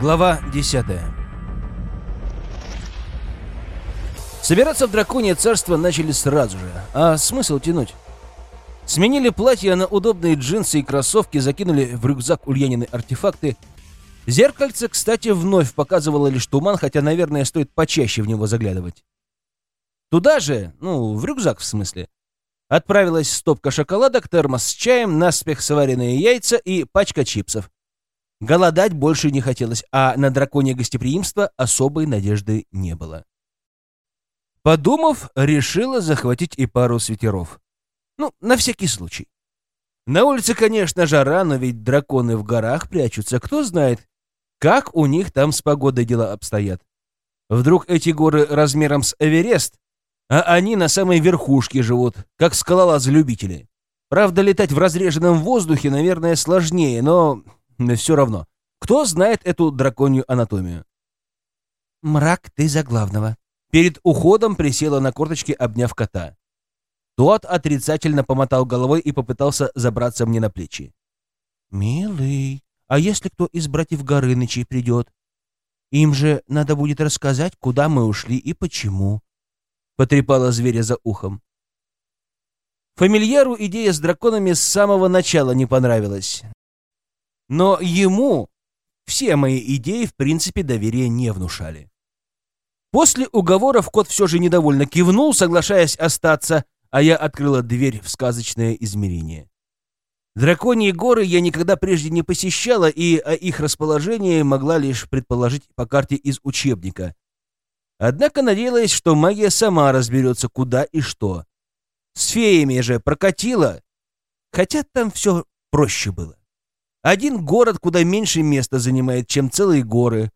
Глава 10 Собираться в драконье царство начали сразу же. А смысл тянуть? Сменили платья на удобные джинсы и кроссовки, закинули в рюкзак Ульянины артефакты. Зеркальце, кстати, вновь показывало лишь туман, хотя, наверное, стоит почаще в него заглядывать. Туда же, ну, в рюкзак в смысле, отправилась стопка шоколадок, термос с чаем, наспех сваренные яйца и пачка чипсов. Голодать больше не хотелось, а на драконье гостеприимство особой надежды не было. Подумав, решила захватить и пару свитеров. Ну, на всякий случай. На улице, конечно, жара, но ведь драконы в горах прячутся. Кто знает, как у них там с погодой дела обстоят. Вдруг эти горы размером с Эверест, а они на самой верхушке живут, как скалолазы-любители. Правда, летать в разреженном воздухе, наверное, сложнее, но но все равно. Кто знает эту драконью анатомию? Мрак, ты за главного. Перед уходом присела на корточки, обняв кота. Тот отрицательно помотал головой и попытался забраться мне на плечи. «Милый, а если кто из братьев Горынычей придет? Им же надо будет рассказать, куда мы ушли и почему», — потрепала зверя за ухом. Фамильяру идея с драконами с самого начала не понравилась. Но ему все мои идеи, в принципе, доверия не внушали. После уговоров кот все же недовольно кивнул, соглашаясь остаться, а я открыла дверь в сказочное измерение. Драконьи горы я никогда прежде не посещала, и о их расположении могла лишь предположить по карте из учебника. Однако надеялась, что магия сама разберется, куда и что. С феями же прокатила, хотя там все проще было. Один город куда меньше места занимает, чем целые горы.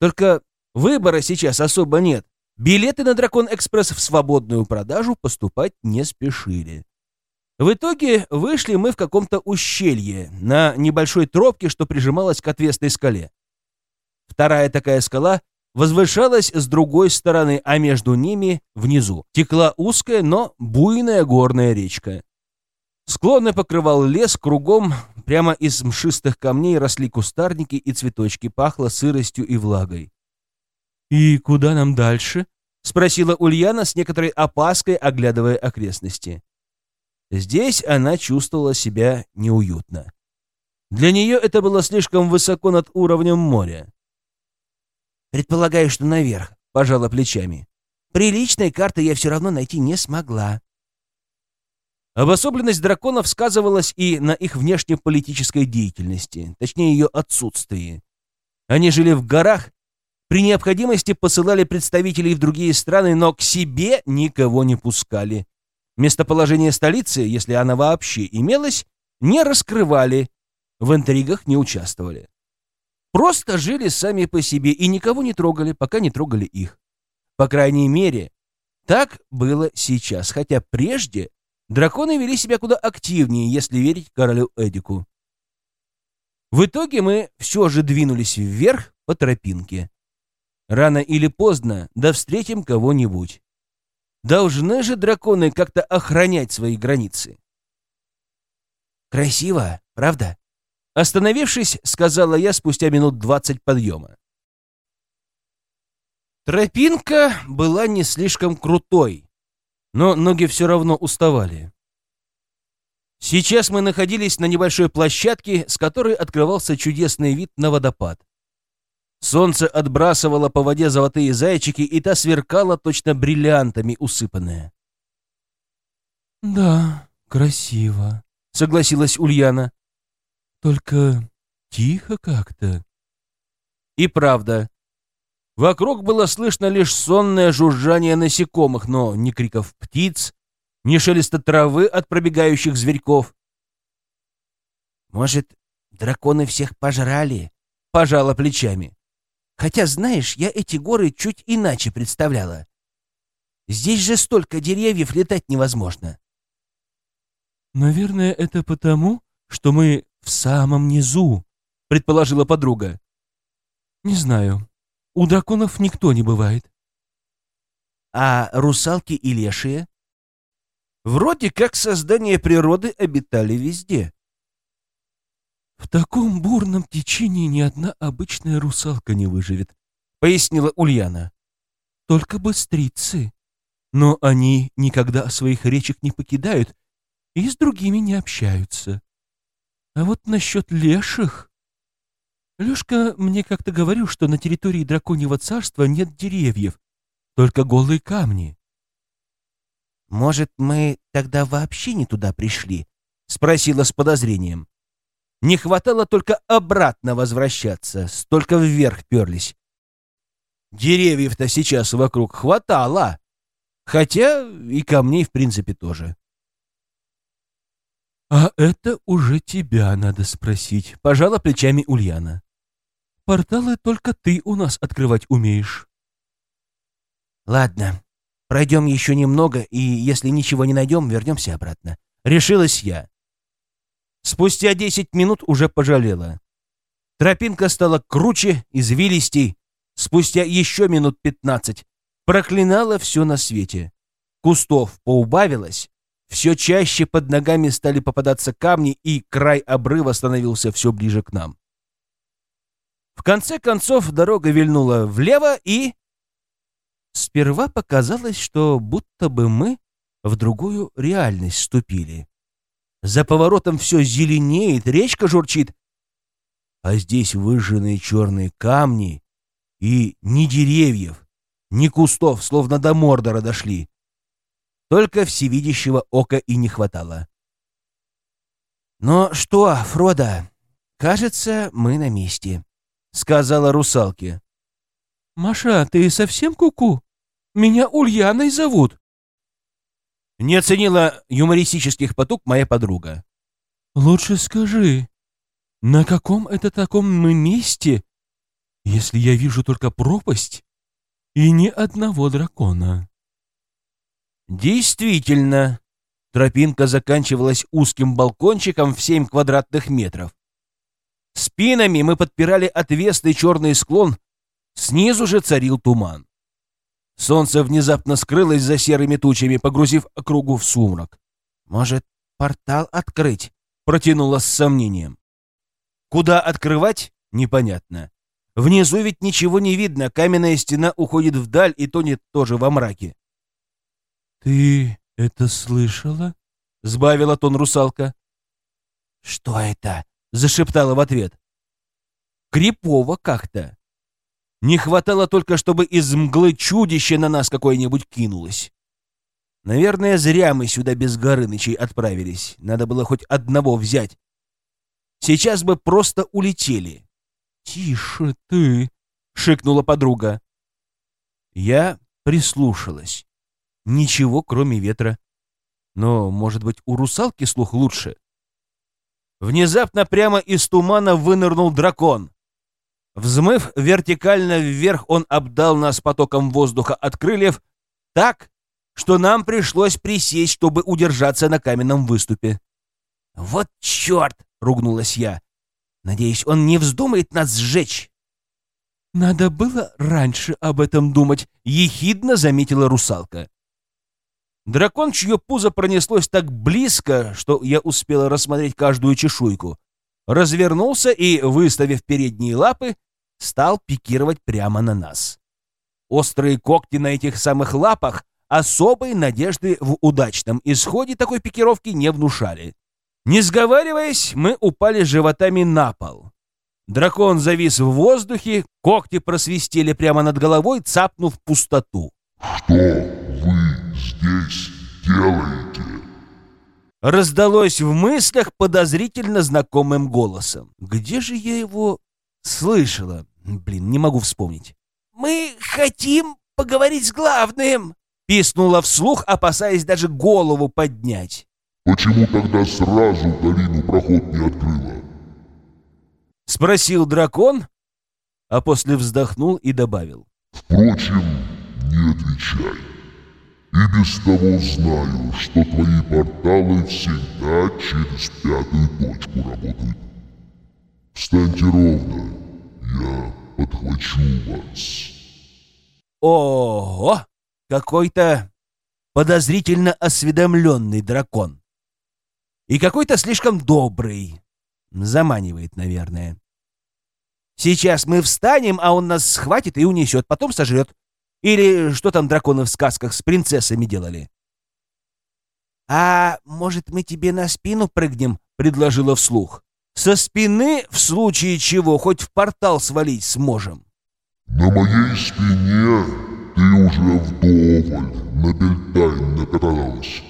Только выбора сейчас особо нет. Билеты на Дракон-экспресс в свободную продажу поступать не спешили. В итоге вышли мы в каком-то ущелье, на небольшой тропке, что прижималась к отвесной скале. Вторая такая скала возвышалась с другой стороны, а между ними, внизу, текла узкая, но буйная горная речка. Склоны покрывал лес, кругом прямо из мшистых камней росли кустарники и цветочки, пахло сыростью и влагой. «И куда нам дальше?» — спросила Ульяна с некоторой опаской, оглядывая окрестности. Здесь она чувствовала себя неуютно. Для нее это было слишком высоко над уровнем моря. «Предполагаю, что наверх», — пожала плечами. «Приличной карты я все равно найти не смогла». Обособленность драконов сказывалась и на их внешнеполитической деятельности, точнее ее отсутствии. Они жили в горах, при необходимости посылали представителей в другие страны, но к себе никого не пускали. Местоположение столицы, если она вообще имелась, не раскрывали, в интригах не участвовали. Просто жили сами по себе и никого не трогали, пока не трогали их. По крайней мере, так было сейчас, хотя прежде Драконы вели себя куда активнее, если верить королю Эдику. В итоге мы все же двинулись вверх по тропинке. Рано или поздно да встретим кого-нибудь. Должны же драконы как-то охранять свои границы. «Красиво, правда?» Остановившись, сказала я спустя минут двадцать подъема. Тропинка была не слишком крутой, но ноги все равно уставали. Сейчас мы находились на небольшой площадке, с которой открывался чудесный вид на водопад. Солнце отбрасывало по воде золотые зайчики, и та сверкала точно бриллиантами усыпанная. «Да, красиво», — согласилась Ульяна. «Только тихо как-то». И правда, Вокруг было слышно лишь сонное жужжание насекомых, но ни криков птиц, ни шелеста травы от пробегающих зверьков. «Может, драконы всех пожрали?» — пожала плечами. «Хотя, знаешь, я эти горы чуть иначе представляла. Здесь же столько деревьев, летать невозможно». «Наверное, это потому, что мы в самом низу», — предположила подруга. «Не знаю. У драконов никто не бывает. А русалки и лешие? Вроде как создания природы обитали везде. «В таком бурном течении ни одна обычная русалка не выживет», — пояснила Ульяна. «Только быстрицы. Но они никогда своих речек не покидают и с другими не общаются. А вот насчет леших... Лешка мне как-то говорил, что на территории драконьего царства нет деревьев, только голые камни. «Может, мы тогда вообще не туда пришли?» — спросила с подозрением. Не хватало только обратно возвращаться, столько вверх перлись. Деревьев-то сейчас вокруг хватало, хотя и камней, в принципе, тоже. «А это уже тебя надо спросить», — пожала плечами Ульяна. «Порталы только ты у нас открывать умеешь». «Ладно, пройдем еще немного, и если ничего не найдем, вернемся обратно». Решилась я. Спустя десять минут уже пожалела. Тропинка стала круче, извилистей. Спустя еще минут пятнадцать проклинала все на свете. Кустов поубавилось, все чаще под ногами стали попадаться камни, и край обрыва становился все ближе к нам. В конце концов дорога вильнула влево и... Сперва показалось, что будто бы мы в другую реальность ступили. За поворотом все зеленеет, речка журчит. А здесь выжженные черные камни и ни деревьев, ни кустов, словно до Мордора дошли. Только всевидящего ока и не хватало. «Но что, Фродо, кажется, мы на месте», — сказала русалке. «Маша, ты совсем куку? -ку? Меня Ульяной зовут». Не оценила юмористических потуг моя подруга. «Лучше скажи, на каком это таком мы месте, если я вижу только пропасть и ни одного дракона?» Действительно, тропинка заканчивалась узким балкончиком в семь квадратных метров. Спинами мы подпирали отвесный черный склон, снизу же царил туман. Солнце внезапно скрылось за серыми тучами, погрузив округу в сумрак. «Может, портал открыть?» — протянула с сомнением. «Куда открывать? Непонятно. Внизу ведь ничего не видно, каменная стена уходит вдаль и тонет тоже во мраке». «Ты это слышала?» — сбавила тон русалка. «Что это?» — зашептала в ответ. «Крипово как-то. Не хватало только, чтобы из мглы чудище на нас какое-нибудь кинулось. Наверное, зря мы сюда без Горынычей отправились. Надо было хоть одного взять. Сейчас бы просто улетели. «Тише ты!» — шикнула подруга. Я прислушалась. Ничего, кроме ветра. Но, может быть, у русалки слух лучше? Внезапно прямо из тумана вынырнул дракон. Взмыв вертикально вверх, он обдал нас потоком воздуха от крыльев так, что нам пришлось присесть, чтобы удержаться на каменном выступе. «Вот черт!» — ругнулась я. «Надеюсь, он не вздумает нас сжечь». «Надо было раньше об этом думать», — ехидно заметила русалка. Дракон, чье пузо пронеслось так близко, что я успела рассмотреть каждую чешуйку, развернулся и, выставив передние лапы, стал пикировать прямо на нас. Острые когти на этих самых лапах особой надежды в удачном исходе такой пикировки не внушали. Не сговариваясь, мы упали животами на пол. Дракон завис в воздухе, когти просвистели прямо над головой, цапнув пустоту. «Что здесь делаете?» Раздалось в мыслях подозрительно знакомым голосом. Где же я его слышала? Блин, не могу вспомнить. «Мы хотим поговорить с главным!» Писнула вслух, опасаясь даже голову поднять. «Почему тогда сразу долину проход не открыла?» Спросил дракон, а после вздохнул и добавил. «Впрочем, не отвечай. И без того знаю, что твои порталы всегда через пятую точку работают. Встаньте ровно, я подхвачу вас. Ого! Какой-то подозрительно осведомленный дракон. И какой-то слишком добрый. Заманивает, наверное. Сейчас мы встанем, а он нас схватит и унесет, потом сожрет. Или что там драконы в сказках с принцессами делали? «А может, мы тебе на спину прыгнем?» — предложила вслух. «Со спины, в случае чего, хоть в портал свалить сможем». На моей спине ты уже вдоволь на Бельтайн накаталась.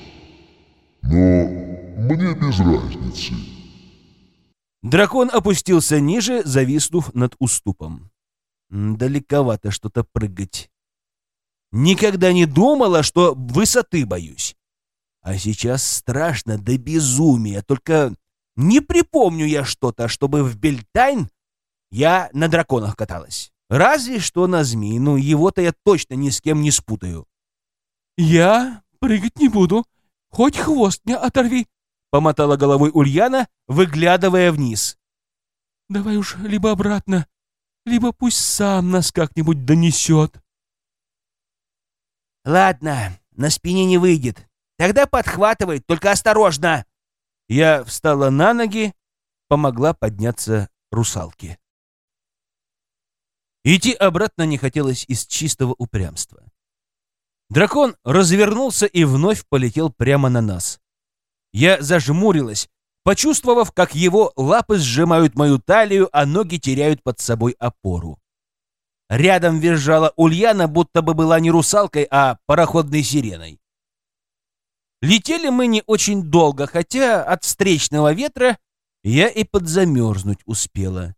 Но мне без разницы. Дракон опустился ниже, зависнув над уступом. Далековато что-то прыгать. Никогда не думала, что высоты боюсь. А сейчас страшно до безумия. Только не припомню я что-то, чтобы в Бельтайн я на драконах каталась. Разве что на змеи. Ну, его-то я точно ни с кем не спутаю. «Я прыгать не буду. Хоть хвост мне оторви», — помотала головой Ульяна, выглядывая вниз. «Давай уж либо обратно, либо пусть сам нас как-нибудь донесет». «Ладно, на спине не выйдет. Тогда подхватывай, только осторожно!» Я встала на ноги, помогла подняться русалке. Идти обратно не хотелось из чистого упрямства. Дракон развернулся и вновь полетел прямо на нас. Я зажмурилась, почувствовав, как его лапы сжимают мою талию, а ноги теряют под собой опору. Рядом визжала Ульяна, будто бы была не русалкой, а пароходной сиреной. Летели мы не очень долго, хотя от встречного ветра я и подзамерзнуть успела.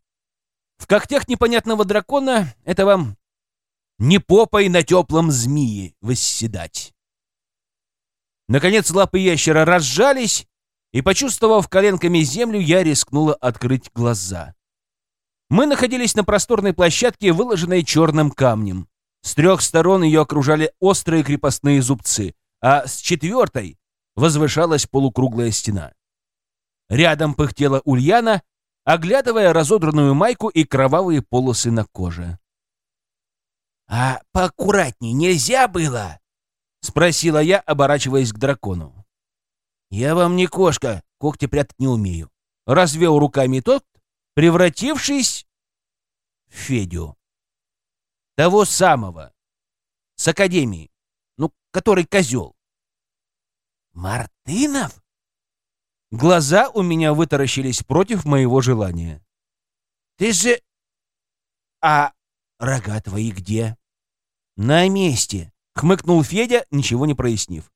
В когтях непонятного дракона это вам не попой на теплом змеи восседать. Наконец лапы ящера разжались, и, почувствовав коленками землю, я рискнула открыть глаза. Мы находились на просторной площадке, выложенной черным камнем. С трех сторон ее окружали острые крепостные зубцы, а с четвертой возвышалась полукруглая стена. Рядом пыхтела Ульяна, оглядывая разодранную майку и кровавые полосы на коже. «А поаккуратней нельзя было?» — спросила я, оборачиваясь к дракону. «Я вам не кошка, когти прятать не умею», — развел руками тот, превратившись в Федю. Того самого, с Академии, ну, который козел. «Мартынов?» Глаза у меня вытаращились против моего желания. «Ты же... А рога твои где?» «На месте», — хмыкнул Федя, ничего не прояснив.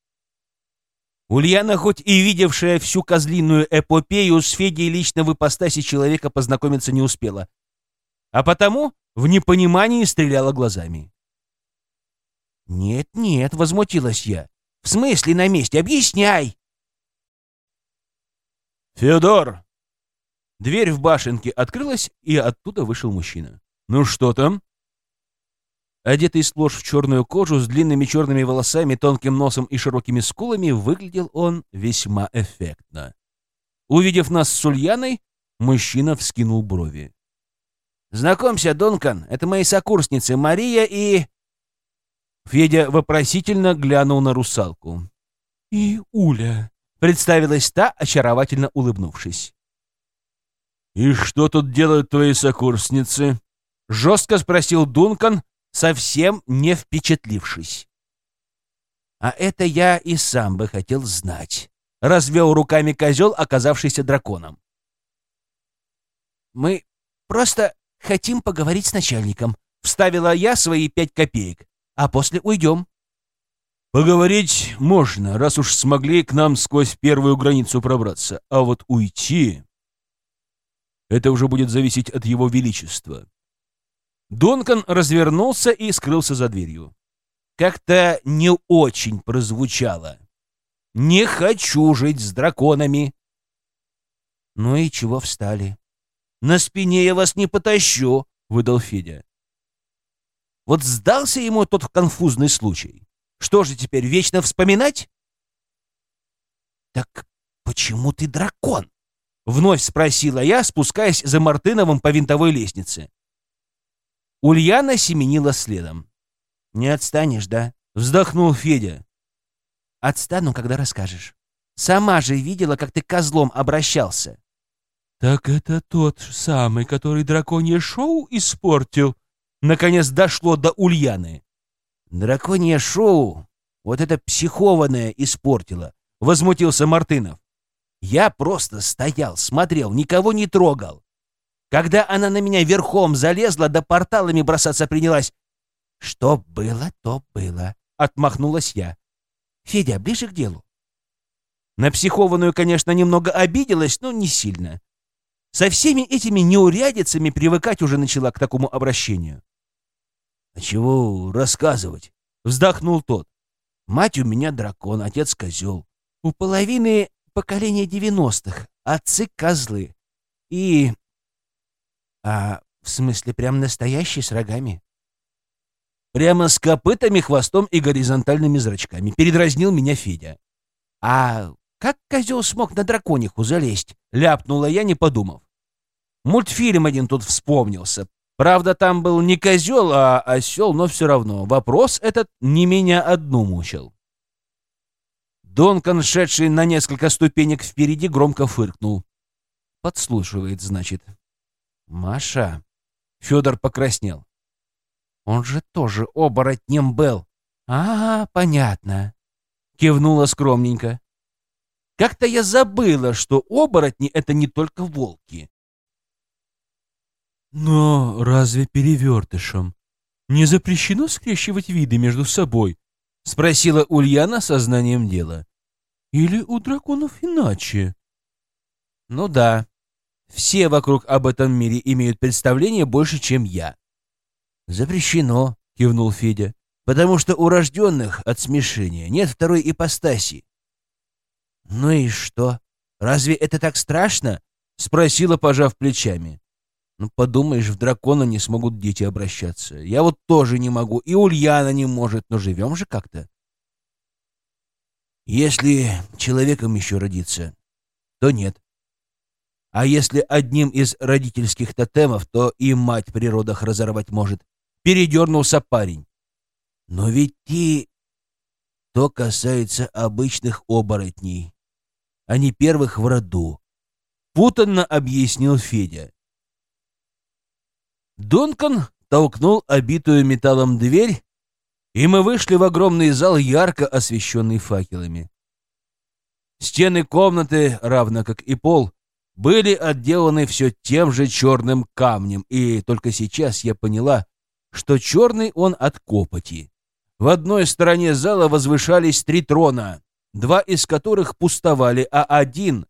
Ульяна, хоть и видевшая всю козлиную эпопею, с Федей лично в ипостаси человека познакомиться не успела. А потому в непонимании стреляла глазами. «Нет-нет», — возмутилась я. «В смысле на месте? Объясняй!» «Федор!» Дверь в башенке открылась, и оттуда вышел мужчина. «Ну что там?» Одетый сплошь в черную кожу, с длинными черными волосами, тонким носом и широкими скулами, выглядел он весьма эффектно. Увидев нас с Ульяной, мужчина вскинул брови. «Знакомься, Дункан, это мои сокурсницы Мария и...» Федя вопросительно глянул на русалку. «И Уля», Представилась та, очаровательно улыбнувшись. «И что тут делают твои сокурсницы?» Жестко спросил Дункан, совсем не впечатлившись. «А это я и сам бы хотел знать», — развел руками козел, оказавшийся драконом. «Мы просто хотим поговорить с начальником», — вставила я свои пять копеек, «а после уйдем». Поговорить можно, раз уж смогли к нам сквозь первую границу пробраться, а вот уйти... Это уже будет зависеть от его величества. Донкан развернулся и скрылся за дверью. Как-то не очень прозвучало. «Не хочу жить с драконами!» «Ну и чего встали?» «На спине я вас не потащу!» — выдал Федя. Вот сдался ему тот конфузный случай. Что же теперь, вечно вспоминать? Так почему ты дракон? Вновь спросила я, спускаясь за Мартыновым по винтовой лестнице. Ульяна семенила следом. «Не отстанешь, да?» — вздохнул Федя. «Отстану, когда расскажешь. Сама же видела, как ты козлом обращался». «Так это тот самый, который драконье шоу испортил?» Наконец дошло до Ульяны. «Драконье шоу вот это психованное испортило», — возмутился Мартынов. «Я просто стоял, смотрел, никого не трогал. Когда она на меня верхом залезла, да порталами бросаться принялась. Что было, то было», — отмахнулась я. «Федя, ближе к делу». На психованную, конечно, немного обиделась, но не сильно. Со всеми этими неурядицами привыкать уже начала к такому обращению. «А чего рассказывать?» — вздохнул тот. «Мать у меня дракон, отец козел. У половины поколения девяностых отцы козлы. И... А в смысле прям настоящий с рогами?» Прямо с копытами, хвостом и горизонтальными зрачками. Передразнил меня Федя. «А как козел смог на дракониху залезть?» — ляпнула я, не подумав. Мультфильм один тут вспомнился. Правда, там был не козел, а осел, но все равно. Вопрос этот не меня одну мучил. Донкан, шедший на несколько ступенек впереди, громко фыркнул. Подслушивает, значит. «Маша...» Федор покраснел. «Он же тоже оборотнем был». «А, понятно», — кивнула скромненько. «Как-то я забыла, что оборотни — это не только волки. Но разве перевертышам не запрещено скрещивать виды между собой? Спросила Ульяна сознанием дела. Или у драконов иначе? Ну да, все вокруг об этом мире имеют представление больше, чем я. Запрещено, кивнул Федя, потому что у рожденных от смешения нет второй ипостаси. Ну и что? Разве это так страшно? Спросила, пожав плечами. Ну, подумаешь, в дракона не смогут дети обращаться. Я вот тоже не могу, и Ульяна не может, но живем же как-то. Если человеком еще родиться, то нет. А если одним из родительских тотемов, то и мать при родах разорвать может. Передернулся парень. Но ведь ты... То касается обычных оборотней, а не первых в роду. Путанно объяснил Федя. Дункан толкнул обитую металлом дверь, и мы вышли в огромный зал, ярко освещенный факелами. Стены комнаты, равно как и пол, были отделаны все тем же черным камнем, и только сейчас я поняла, что черный он от копоти. В одной стороне зала возвышались три трона, два из которых пустовали, а один,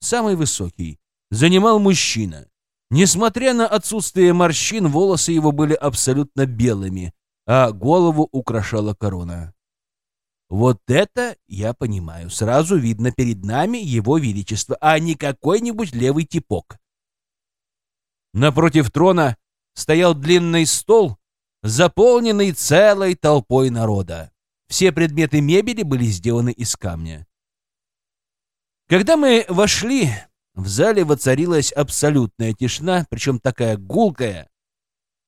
самый высокий, занимал мужчина. Несмотря на отсутствие морщин, волосы его были абсолютно белыми, а голову украшала корона. Вот это я понимаю. Сразу видно перед нами его величество, а не какой-нибудь левый типок. Напротив трона стоял длинный стол, заполненный целой толпой народа. Все предметы мебели были сделаны из камня. Когда мы вошли, в зале воцарилась абсолютная тишина, причем такая гулкая,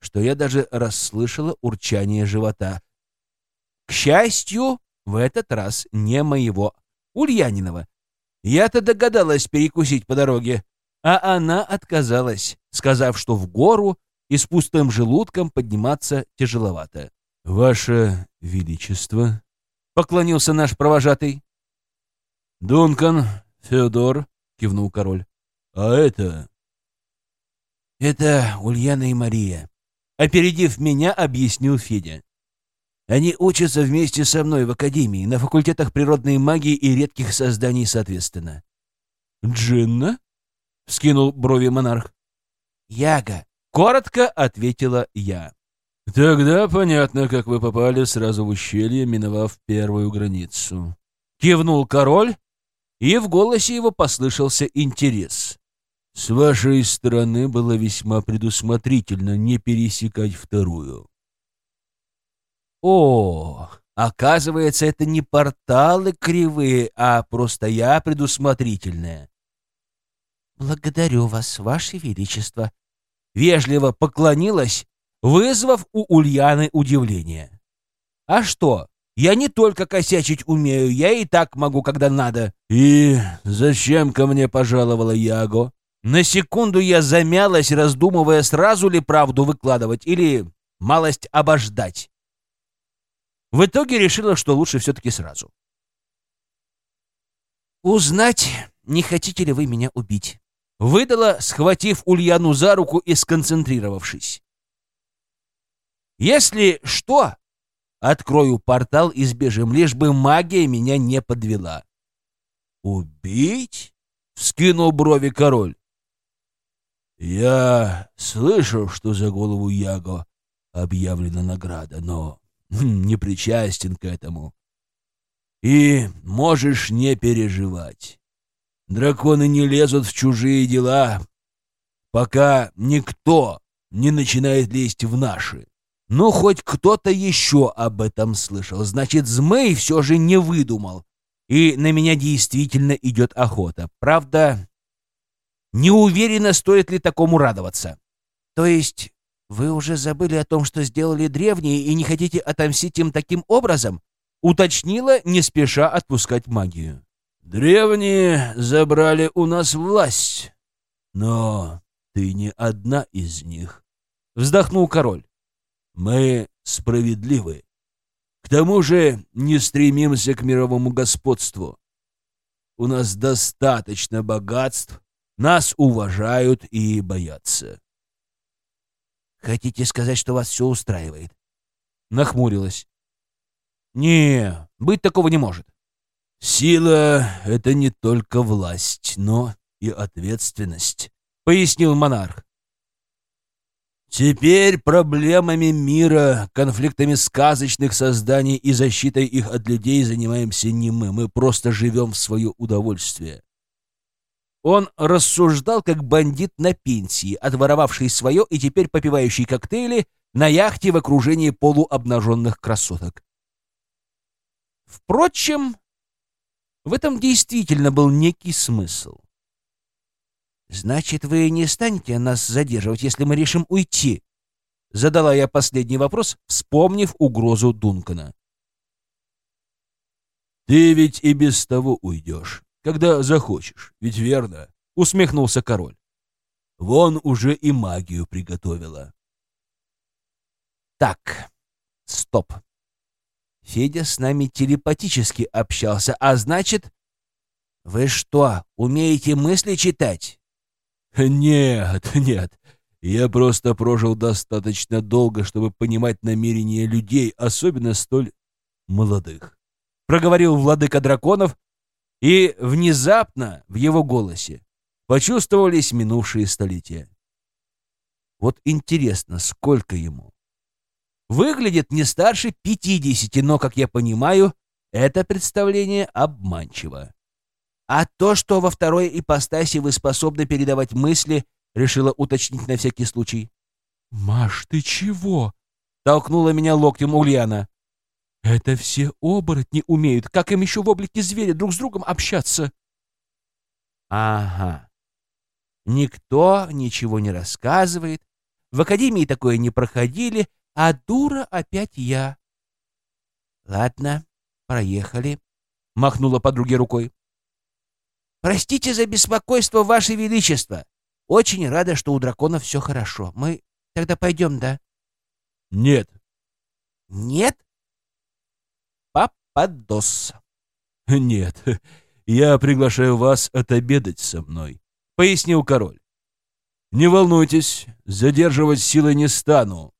что я даже расслышала урчание живота. К счастью, в этот раз не моего, Ульянинова. Я-то догадалась перекусить по дороге, а она отказалась, сказав, что в гору и с пустым желудком подниматься тяжеловато. «Ваше Величество», — поклонился наш провожатый. «Дункан, Феодор, кивнул король. А это... Это Ульяна и Мария. Опередив меня, объяснил Федя. Они учатся вместе со мной в академии, на факультетах природной магии и редких созданий соответственно. «Джинна?» — вскинул брови монарх. «Яга», — коротко ответила я. «Тогда понятно, как вы попали сразу в ущелье, миновав первую границу». Кивнул король и в голосе его послышался интерес. «С вашей стороны было весьма предусмотрительно не пересекать вторую». «О, оказывается, это не порталы кривые, а просто я предусмотрительная». «Благодарю вас, ваше величество», — вежливо поклонилась, вызвав у Ульяны удивление. «А что, я не только косячить умею, я и так могу, когда надо. И зачем ко мне пожаловала Яго? На секунду я замялась, раздумывая, сразу ли правду выкладывать или малость обождать. В итоге решила, что лучше все-таки сразу. «Узнать, не хотите ли вы меня убить?» Выдала, схватив Ульяну за руку и сконцентрировавшись. «Если что, открою портал и сбежим, лишь бы магия меня не подвела». «Убить?» — вскинул брови король. «Я слышал, что за голову Яго объявлена награда, но не причастен к этому. И можешь не переживать. Драконы не лезут в чужие дела, пока никто не начинает лезть в наши. Ну, хоть кто-то еще об этом слышал. Значит, Змей все же не выдумал. И на меня действительно идет охота. Правда, не уверена, стоит ли такому радоваться. То есть вы уже забыли о том, что сделали древние, и не хотите отомстить им таким образом? Уточнила, не спеша отпускать магию. Древние забрали у нас власть, но ты не одна из них. Вздохнул король. Мы справедливы. К тому же не стремимся к мировому господству. У нас достаточно богатств, нас уважают и боятся. Хотите сказать, что вас все устраивает? Нахмурилась. Не, быть такого не может. Сила — это не только власть, но и ответственность, пояснил монарх. Теперь проблемами мира, конфликтами сказочных созданий и защитой их от людей занимаемся не мы. Мы просто живем в свое удовольствие. Он рассуждал как бандит на пенсии, отворовавший свое и теперь попивающий коктейли на яхте в окружении полуобнаженных красоток. Впрочем, в этом действительно был некий смысл. «Значит, вы не станете нас задерживать, если мы решим уйти?» Задала я последний вопрос, вспомнив угрозу Дункана. «Ты ведь и без того уйдешь когда захочешь, ведь верно?» — усмехнулся король. «Вон уже и магию приготовила». «Так, стоп. Федя с нами телепатически общался, а значит...» «Вы что, умеете мысли читать?» «Нет, нет. Я просто прожил достаточно долго, чтобы понимать намерения людей, особенно столь молодых», — проговорил владыка драконов, и внезапно в его голосе почувствовались минувшие столетия. Вот интересно, сколько ему? Выглядит не старше пятидесяти, но, как я понимаю, это представление обманчиво. А то, что во второй ипостаси вы способны передавать мысли, решила уточнить на всякий случай. «Маш, ты чего?» — толкнула меня локтем Ульяна. Это все оборотни умеют. Как им еще в облике зверя друг с другом общаться? Ага. Никто ничего не рассказывает. В академии такое не проходили, а дура опять я. Ладно, проехали. Махнула подруге рукой. Простите за беспокойство, Ваше Величество. Очень рада, что у дракона все хорошо. Мы тогда пойдем, да? Нет. Нет? Пападос. «Нет, я приглашаю вас отобедать со мной», — пояснил король. «Не волнуйтесь, задерживать силы не стану.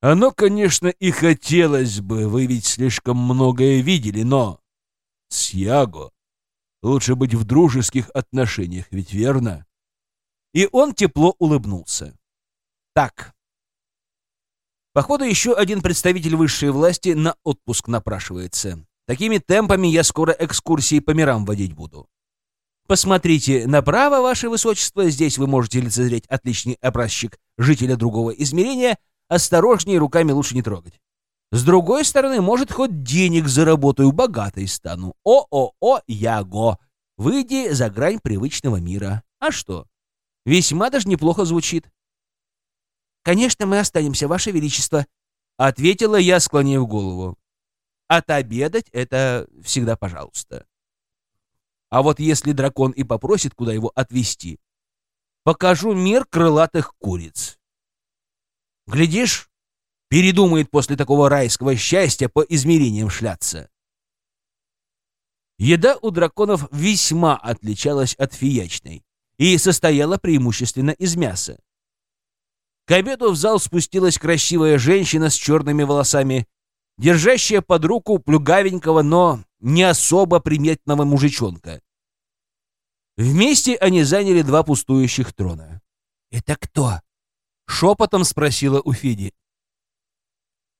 Оно, конечно, и хотелось бы, вы ведь слишком многое видели, но с Яго лучше быть в дружеских отношениях, ведь верно?» И он тепло улыбнулся. «Так, Походу, еще один представитель высшей власти на отпуск напрашивается. Такими темпами я скоро экскурсии по мирам водить буду. Посмотрите направо, ваше высочество, здесь вы можете лицезреть отличный образчик жителя другого измерения, осторожнее, руками лучше не трогать. С другой стороны, может, хоть денег заработаю, богатой стану. О-о-о, яго! Выйди за грань привычного мира. А что? Весьма даже неплохо звучит. «Конечно, мы останемся, Ваше Величество», — ответила я, склонив голову. «Отобедать — это всегда пожалуйста». А вот если дракон и попросит, куда его отвезти, покажу мир крылатых куриц. Глядишь, передумает после такого райского счастья по измерениям шляться. Еда у драконов весьма отличалась от фиячной и состояла преимущественно из мяса. К обеду в зал спустилась красивая женщина с черными волосами, держащая под руку плюгавенького, но не особо приметного мужичонка. Вместе они заняли два пустующих трона. «Это кто?» — шепотом спросила у Феди.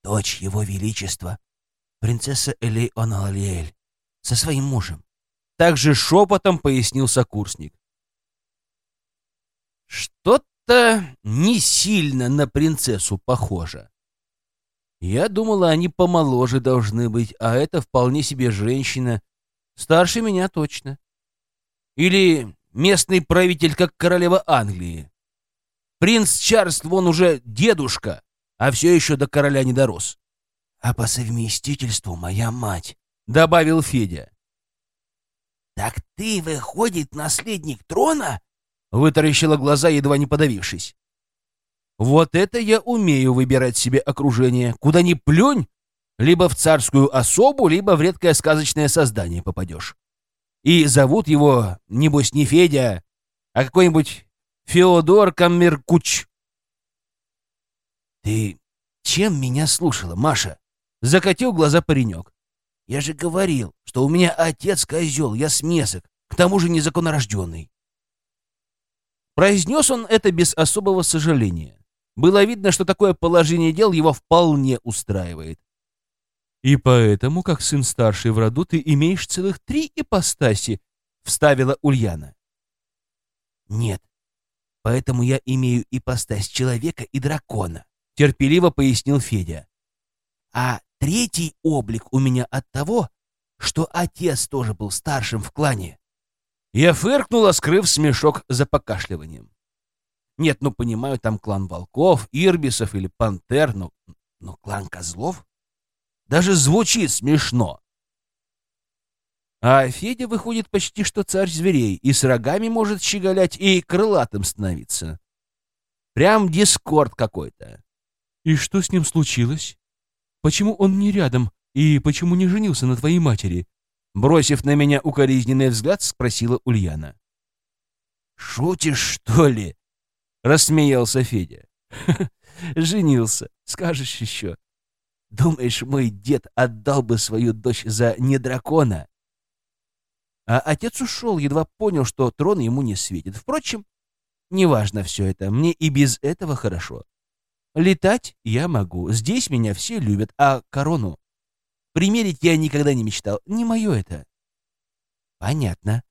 «Дочь его величества, принцесса Элей Оналиэль, со своим мужем». Также шепотом пояснил сокурсник. Что-то не сильно на принцессу похоже. Я думала, они помоложе должны быть, а это вполне себе женщина. Старше меня точно. Или местный правитель, как королева Англии. Принц Чарльз вон уже дедушка, а все еще до короля не дорос. А по совместительству моя мать, — добавил Федя. «Так ты, выходит, наследник трона?» — вытаращила глаза, едва не подавившись. «Вот это я умею выбирать себе окружение. Куда ни плюнь, либо в царскую особу, либо в редкое сказочное создание попадешь. И зовут его, небось, не Федя, а какой-нибудь Феодор Каммеркуч». «Ты чем меня слушала, Маша?» — закатил глаза паренек. Я же говорил, что у меня отец козел, я смесок, к тому же незаконнорожденный. Произнес он это без особого сожаления. Было видно, что такое положение дел его вполне устраивает. «И поэтому, как сын старший в роду, ты имеешь целых три ипостаси», — вставила Ульяна. «Нет, поэтому я имею ипостась человека и дракона», — терпеливо пояснил Федя. «А Третий облик у меня от того, что отец тоже был старшим в клане. Я фыркнула, скрыв смешок за покашливанием. Нет, ну понимаю, там клан волков, ирбисов или пантер, но, но клан козлов? Даже звучит смешно. А Федя выходит почти что царь зверей, и с рогами может щеголять, и крылатым становиться. Прям дискорд какой-то. И что с ним случилось? Почему он не рядом и почему не женился на твоей матери?» Бросив на меня укоризненный взгляд, спросила Ульяна. «Шутишь, что ли?» — рассмеялся Федя. «Женился, скажешь еще. Думаешь, мой дед отдал бы свою дочь за не дракона?» А отец ушел, едва понял, что трон ему не светит. Впрочем, неважно все это, мне и без этого хорошо. Летать я могу, здесь меня все любят, а корону примерить я никогда не мечтал, не мое это. Понятно,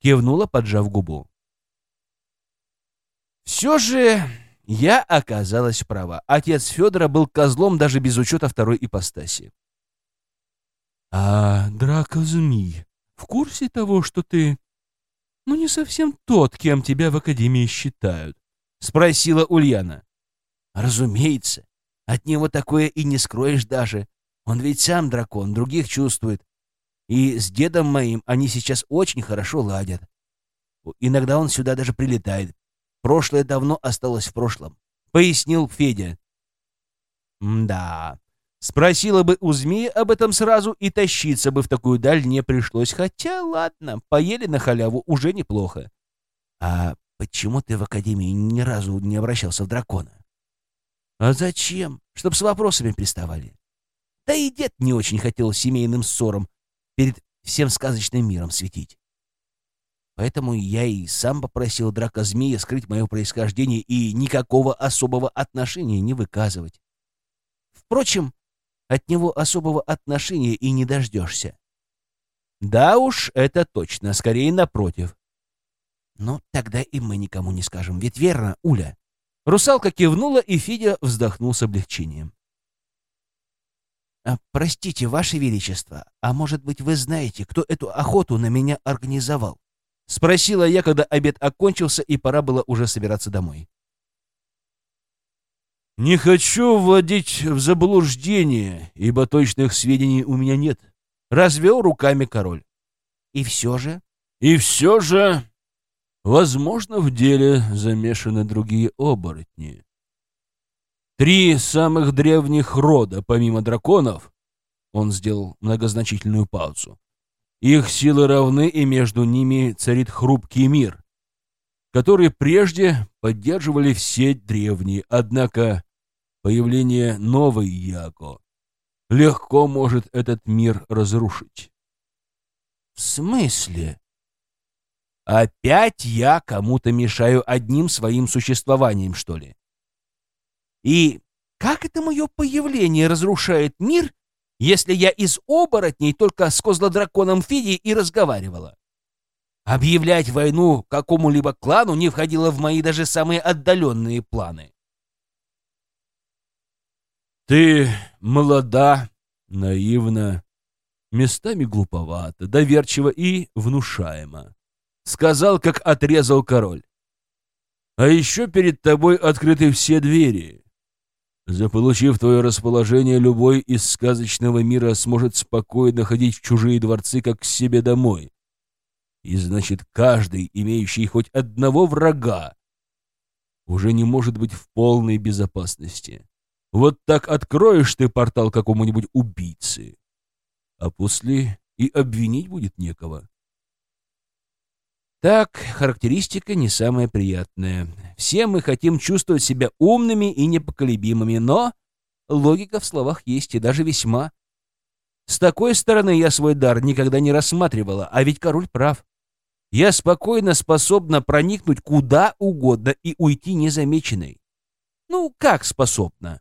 кивнула, поджав губу. Все же я оказалась права. Отец Федора был козлом даже без учета второй ипостаси. А драка змей в курсе того, что ты, ну, не совсем тот, кем тебя в Академии считают? Спросила Ульяна. Разумеется. От него такое и не скроешь даже. Он ведь сам дракон, других чувствует. И с дедом моим они сейчас очень хорошо ладят. Иногда он сюда даже прилетает. Прошлое давно осталось в прошлом. Пояснил Федя. да. Спросила бы у змеи об этом сразу, и тащиться бы в такую даль не пришлось. Хотя, ладно, поели на халяву уже неплохо. А почему ты в Академии ни разу не обращался в дракона? А зачем? Чтоб с вопросами приставали. Да и дед не очень хотел семейным ссорам перед всем сказочным миром светить. Поэтому я и сам попросил драка змея скрыть мое происхождение и никакого особого отношения не выказывать. Впрочем, от него особого отношения и не дождешься. Да уж, это точно, скорее напротив. Но тогда и мы никому не скажем, ведь верно, Уля? Русалка кивнула, и Федя вздохнул с облегчением. «А, «Простите, Ваше Величество, а может быть, вы знаете, кто эту охоту на меня организовал?» — спросила я, когда обед окончился, и пора было уже собираться домой. «Не хочу вводить в заблуждение, ибо точных сведений у меня нет», — развел руками король. «И все же И все же, возможно, в деле замешаны другие оборотни. Три самых древних рода, помимо драконов, он сделал многозначительную паузу. Их силы равны, и между ними царит хрупкий мир, который прежде поддерживали все древние, однако появление новой Яко легко может этот мир разрушить. В смысле? Опять я кому-то мешаю одним своим существованием, что ли? И как это мое появление разрушает мир, если я из оборотней только с козлодраконом Фиди и разговаривала? Объявлять войну какому-либо клану не входило в мои даже самые отдаленные планы. Ты молода, наивна, местами глуповато, доверчиво и внушаемо. Сказал, как отрезал король. А еще перед тобой открыты все двери. Заполучив твое расположение, любой из сказочного мира сможет спокойно ходить в чужие дворцы, как к себе домой. И значит, каждый, имеющий хоть одного врага, уже не может быть в полной безопасности. Вот так откроешь ты портал какому-нибудь убийце, а после и обвинить будет некого. Так, характеристика не самая приятная. Все мы хотим чувствовать себя умными и непоколебимыми, но логика в словах есть, и даже весьма. С такой стороны я свой дар никогда не рассматривала, а ведь король прав. Я спокойно способна проникнуть куда угодно и уйти незамеченной. Ну, как способна?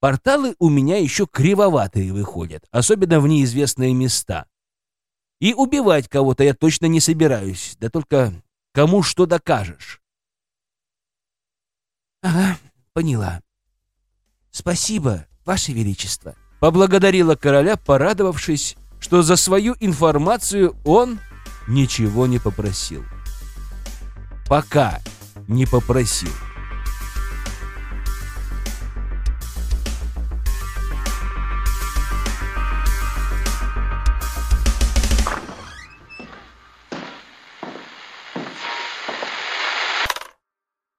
Порталы у меня еще кривоватые выходят, особенно в неизвестные места. И убивать кого-то я точно не собираюсь, да только кому что докажешь. Ага, поняла. Спасибо, Ваше Величество. Поблагодарила короля, порадовавшись, что за свою информацию он ничего не попросил. Пока не попросил.